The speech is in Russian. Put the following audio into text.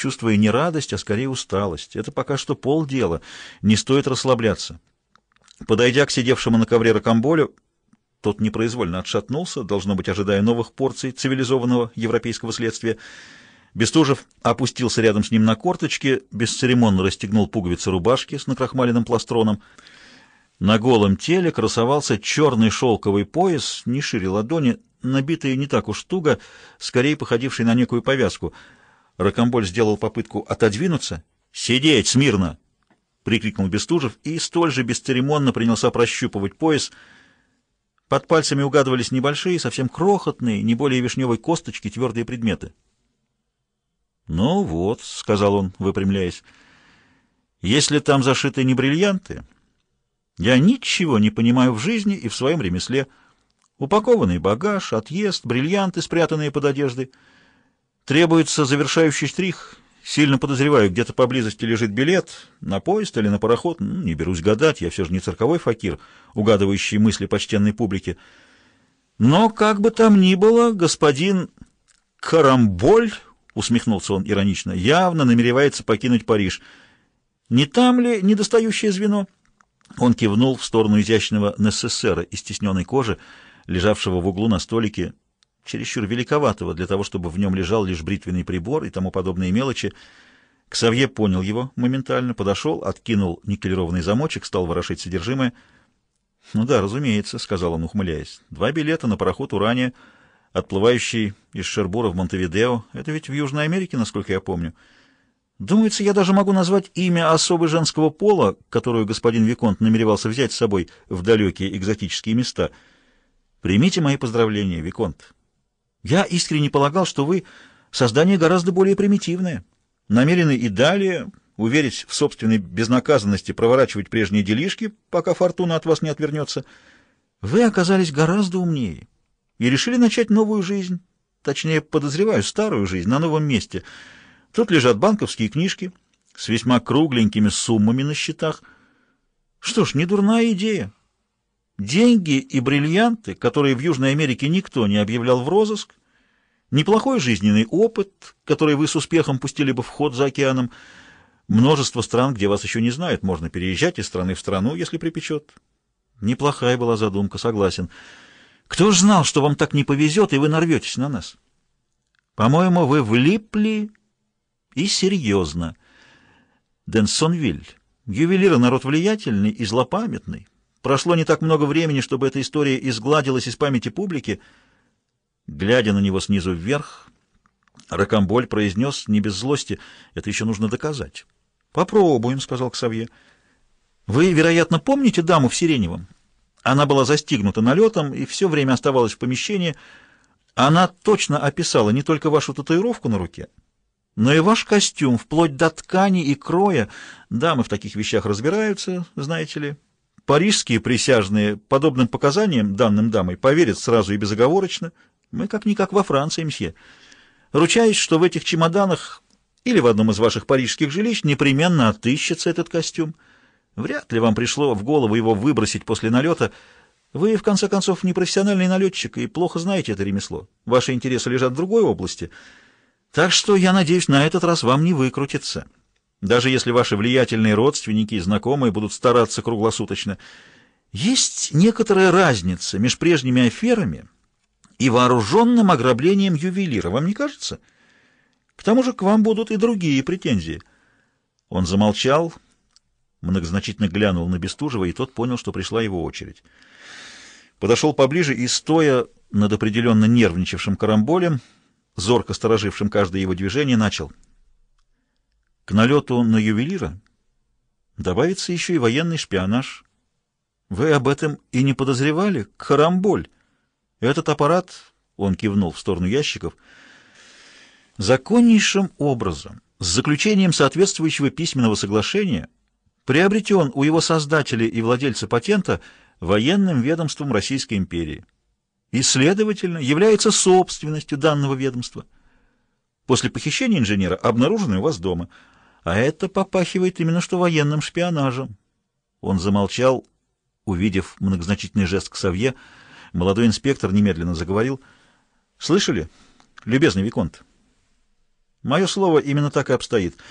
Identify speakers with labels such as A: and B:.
A: чувствуя не радость, а скорее усталость. Это пока что полдела, не стоит расслабляться. Подойдя к сидевшему на ковре ракомболю, тот непроизвольно отшатнулся, должно быть, ожидая новых порций цивилизованного европейского следствия. Бестужев опустился рядом с ним на корточки, бесцеремонно расстегнул пуговицы рубашки с накрахмаленным пластроном. На голом теле красовался черный шелковый пояс, не шире ладони, набитый не так уж туго, скорее походивший на некую повязку. Рокомболь сделал попытку отодвинуться. «Сидеть смирно!» — прикрикнул Бестужев и столь же бесцеремонно принялся прощупывать пояс. Под пальцами угадывались небольшие, совсем крохотные, не более вишневой косточки, твердые предметы. «Ну вот», — сказал он, выпрямляясь, — «если там зашиты не бриллианты...» Я ничего не понимаю в жизни и в своем ремесле. Упакованный багаж, отъезд, бриллианты, спрятанные под одеждой. Требуется завершающий штрих. Сильно подозреваю, где-то поблизости лежит билет на поезд или на пароход. Ну, не берусь гадать, я все же не цирковой факир, угадывающий мысли почтенной публики. Но, как бы там ни было, господин Карамболь, усмехнулся он иронично, явно намеревается покинуть Париж. Не там ли недостающее звено? — он кивнул в сторону изящного НССРа из стесненной кожи, лежавшего в углу на столике, чересчур великоватого для того, чтобы в нем лежал лишь бритвенный прибор и тому подобные мелочи. Ксавье понял его моментально, подошел, откинул никелированный замочек, стал ворошить содержимое. «Ну да, разумеется», — сказал он, ухмыляясь. «Два билета на пароход «Урания», отплывающий из Шербура в Монтевидео. Это ведь в Южной Америке, насколько я помню». Думается, я даже могу назвать имя особы женского пола, которую господин Виконт намеревался взять с собой в далекие экзотические места. Примите мои поздравления, Виконт. Я искренне полагал, что вы создание гораздо более примитивное, намерены и далее уверить в собственной безнаказанности проворачивать прежние делишки, пока фортуна от вас не отвернется. Вы оказались гораздо умнее и решили начать новую жизнь, точнее, подозреваю, старую жизнь на новом месте — Тут лежат банковские книжки с весьма кругленькими суммами на счетах. Что ж, не дурная идея. Деньги и бриллианты, которые в Южной Америке никто не объявлял в розыск, неплохой жизненный опыт, который вы с успехом пустили бы в ход за океаном, множество стран, где вас еще не знают, можно переезжать из страны в страну, если припечет. Неплохая была задумка, согласен. Кто ж знал, что вам так не повезет, и вы нарветесь на нас? По-моему, вы влипли и серьезно. Денсонвиль. Ювелиры народ влиятельный и злопамятный. Прошло не так много времени, чтобы эта история изгладилась из памяти публики. Глядя на него снизу вверх, Рокомболь произнес не без злости, это еще нужно доказать. «Попробуем», — сказал Ксавье. «Вы, вероятно, помните даму в Сиреневом? Она была застигнута налетом и все время оставалась в помещении. Она точно описала не только вашу татуировку на руке, но и ваш костюм, вплоть до ткани и кроя, дамы в таких вещах разбираются, знаете ли. Парижские присяжные подобным показаниям, данным дамой, поверят сразу и безоговорочно. Мы как-никак во Франции, мсье. Ручаюсь, что в этих чемоданах или в одном из ваших парижских жилищ непременно отыщется этот костюм. Вряд ли вам пришло в голову его выбросить после налета. Вы, в конце концов, не профессиональный налетчик и плохо знаете это ремесло. Ваши интересы лежат в другой области — так что, я надеюсь, на этот раз вам не выкрутиться. Даже если ваши влиятельные родственники и знакомые будут стараться круглосуточно. Есть некоторая разница между прежними аферами и вооруженным ограблением ювелира, вам не кажется? К тому же к вам будут и другие претензии. Он замолчал, многозначительно глянул на Бестужева, и тот понял, что пришла его очередь. Подошел поближе и, стоя над определенно нервничавшим карамболем, зорко сторожившим каждое его движение, начал. К налету на ювелира добавится еще и военный шпионаж. Вы об этом и не подозревали? Карамболь! Этот аппарат, он кивнул в сторону ящиков, законнейшим образом, с заключением соответствующего письменного соглашения, приобретен у его создателя и владельца патента военным ведомством Российской империи и, следовательно, является собственностью данного ведомства. После похищения инженера обнаружены у вас дома, а это попахивает именно что военным шпионажем. Он замолчал, увидев многозначительный жест к Савье. Молодой инспектор немедленно заговорил. «Слышали, любезный Виконт?» Мое слово именно так и обстоит.